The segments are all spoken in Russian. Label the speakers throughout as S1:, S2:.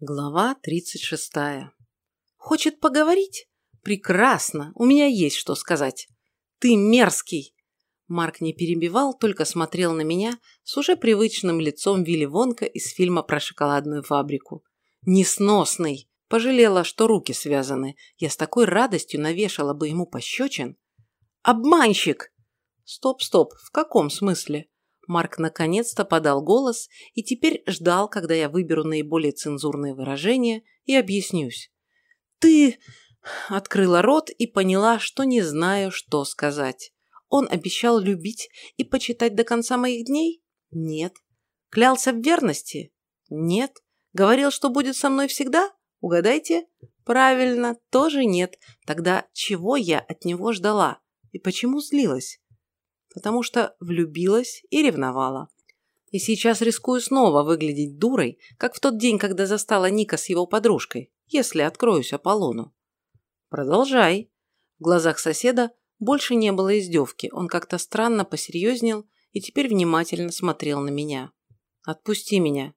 S1: Глава 36. Хочет поговорить? Прекрасно, у меня есть что сказать. Ты мерзкий. Марк не перебивал, только смотрел на меня с уже привычным лицом Вилли Вонка из фильма про шоколадную фабрику. Несносный. Пожалела, что руки связаны. Я с такой радостью навешала бы ему пощечин. Обманщик! Стоп, стоп, в каком смысле? Марк наконец-то подал голос и теперь ждал, когда я выберу наиболее цензурные выражения и объяснюсь. «Ты...» – открыла рот и поняла, что не знаю, что сказать. Он обещал любить и почитать до конца моих дней? Нет. Клялся в верности? Нет. Говорил, что будет со мной всегда? Угадайте? Правильно, тоже нет. Тогда чего я от него ждала? И почему злилась? Потому что влюбилась и ревновала. И сейчас рискую снова выглядеть дурой, как в тот день, когда застала Ника с его подружкой, если откроюсь Аполлону. Продолжай. В глазах соседа больше не было издевки, он как-то странно посерьезнел и теперь внимательно смотрел на меня. «Отпусти меня».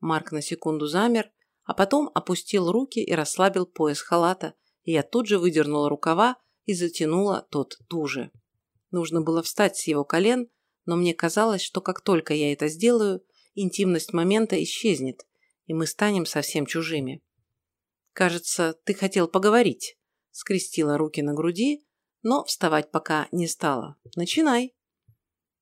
S1: Марк на секунду замер, а потом опустил руки и расслабил пояс халата, и я тут же выдернула рукава и затянула тот туже. Нужно было встать с его колен, но мне казалось, что как только я это сделаю, интимность момента исчезнет, и мы станем совсем чужими. «Кажется, ты хотел поговорить», – скрестила руки на груди, но вставать пока не стала. «Начинай».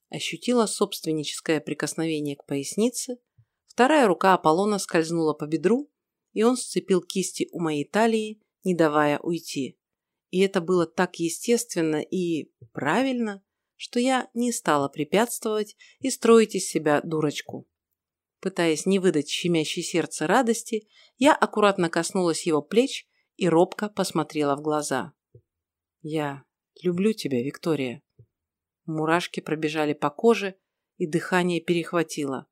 S1: Ощутила собственническое прикосновение к пояснице, вторая рука Аполлона скользнула по бедру, и он сцепил кисти у моей талии, не давая уйти. И это было так естественно и правильно, что я не стала препятствовать и строить из себя дурочку. Пытаясь не выдать щемящей сердце радости, я аккуратно коснулась его плеч и робко посмотрела в глаза. «Я люблю тебя, Виктория». Мурашки пробежали по коже, и дыхание перехватило.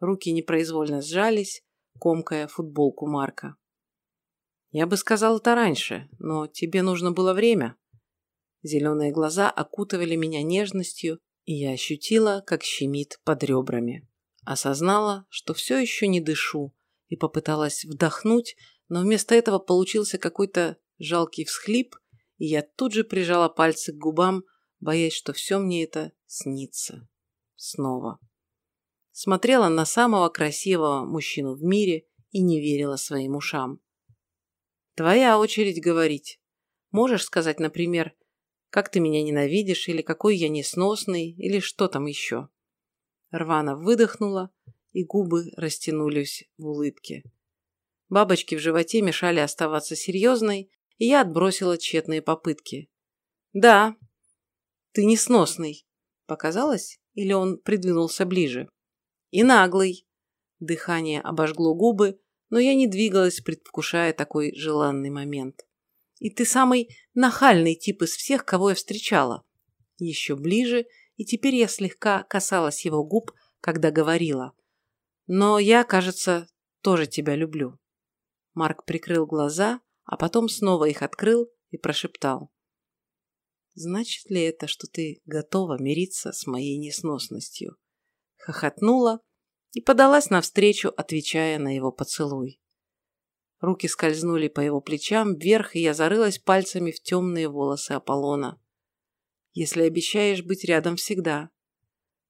S1: Руки непроизвольно сжались, комкая футболку Марка. Я бы сказал это раньше, но тебе нужно было время. Зеленые глаза окутывали меня нежностью, и я ощутила, как щемит под ребрами. Осознала, что все еще не дышу, и попыталась вдохнуть, но вместо этого получился какой-то жалкий всхлип, и я тут же прижала пальцы к губам, боясь, что все мне это снится. Снова. Смотрела на самого красивого мужчину в мире и не верила своим ушам. Твоя очередь говорить. Можешь сказать, например, как ты меня ненавидишь, или какой я несносный, или что там еще?» Рвана выдохнула, и губы растянулись в улыбке. Бабочки в животе мешали оставаться серьезной, и я отбросила тщетные попытки. «Да, ты несносный», — показалось, или он придвинулся ближе. «И наглый». Дыхание обожгло губы, но я не двигалась, предвкушая такой желанный момент. И ты самый нахальный тип из всех, кого я встречала. Еще ближе, и теперь я слегка касалась его губ, когда говорила. Но я, кажется, тоже тебя люблю. Марк прикрыл глаза, а потом снова их открыл и прошептал. Значит ли это, что ты готова мириться с моей несносностью? Хохотнула, и подалась навстречу, отвечая на его поцелуй. Руки скользнули по его плечам вверх, и я зарылась пальцами в темные волосы Аполлона. «Если обещаешь быть рядом всегда».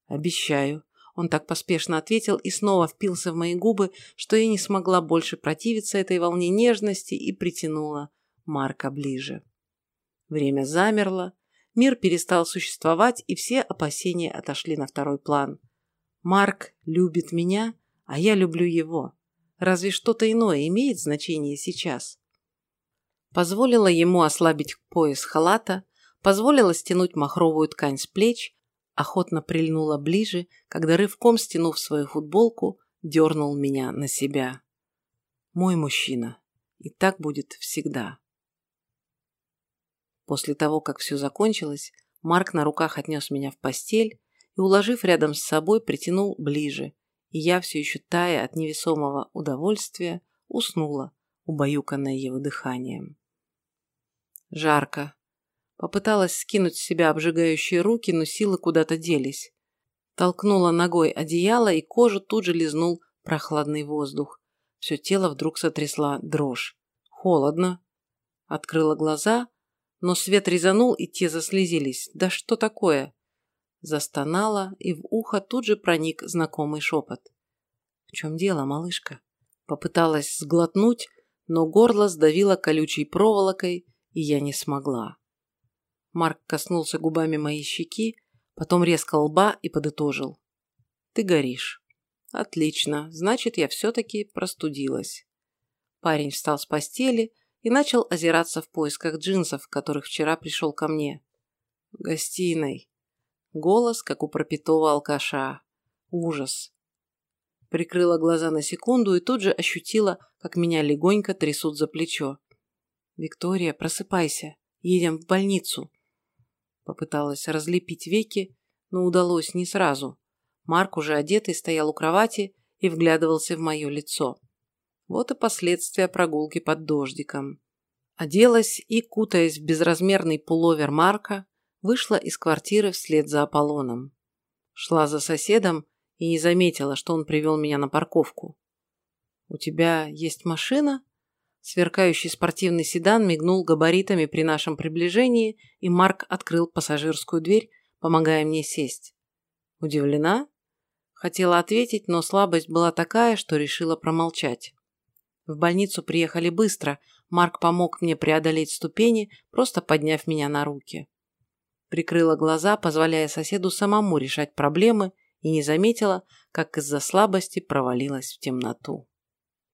S1: «Обещаю», — он так поспешно ответил и снова впился в мои губы, что я не смогла больше противиться этой волне нежности и притянула Марка ближе. Время замерло, мир перестал существовать, и все опасения отошли на второй план. Марк любит меня, а я люблю его. Разве что-то иное имеет значение сейчас? Позволила ему ослабить пояс халата, позволила стянуть махровую ткань с плеч, охотно прильнула ближе, когда рывком стянув свою футболку, дернул меня на себя. Мой мужчина. И так будет всегда. После того, как все закончилось, Марк на руках отнес меня в постель, и, уложив рядом с собой, притянул ближе, и я, все еще тая от невесомого удовольствия, уснула, убаюканная его дыханием. Жарко. Попыталась скинуть с себя обжигающие руки, но силы куда-то делись. Толкнула ногой одеяло, и кожу тут же лизнул прохладный воздух. Все тело вдруг сотрясла дрожь. Холодно. Открыла глаза, но свет резанул, и те заслезились. Да что такое? Застонала, и в ухо тут же проник знакомый шепот. «В чем дело, малышка?» Попыталась сглотнуть, но горло сдавило колючей проволокой, и я не смогла. Марк коснулся губами моей щеки, потом резко лба и подытожил. «Ты горишь». «Отлично, значит, я все-таки простудилась». Парень встал с постели и начал озираться в поисках джинсов, которых вчера пришел ко мне. «В гостиной». Голос, как у пропитого алкаша. Ужас. Прикрыла глаза на секунду и тут же ощутила, как меня легонько трясут за плечо. «Виктория, просыпайся. Едем в больницу». Попыталась разлепить веки, но удалось не сразу. Марк, уже одетый, стоял у кровати и вглядывался в мое лицо. Вот и последствия прогулки под дождиком. Оделась и, кутаясь в безразмерный пуловер Марка, вышла из квартиры вслед за Аполлоном. Шла за соседом и не заметила, что он привел меня на парковку. «У тебя есть машина?» Сверкающий спортивный седан мигнул габаритами при нашем приближении, и Марк открыл пассажирскую дверь, помогая мне сесть. Удивлена? Хотела ответить, но слабость была такая, что решила промолчать. В больницу приехали быстро, Марк помог мне преодолеть ступени, просто подняв меня на руки. Прикрыла глаза, позволяя соседу самому решать проблемы, и не заметила, как из-за слабости провалилась в темноту.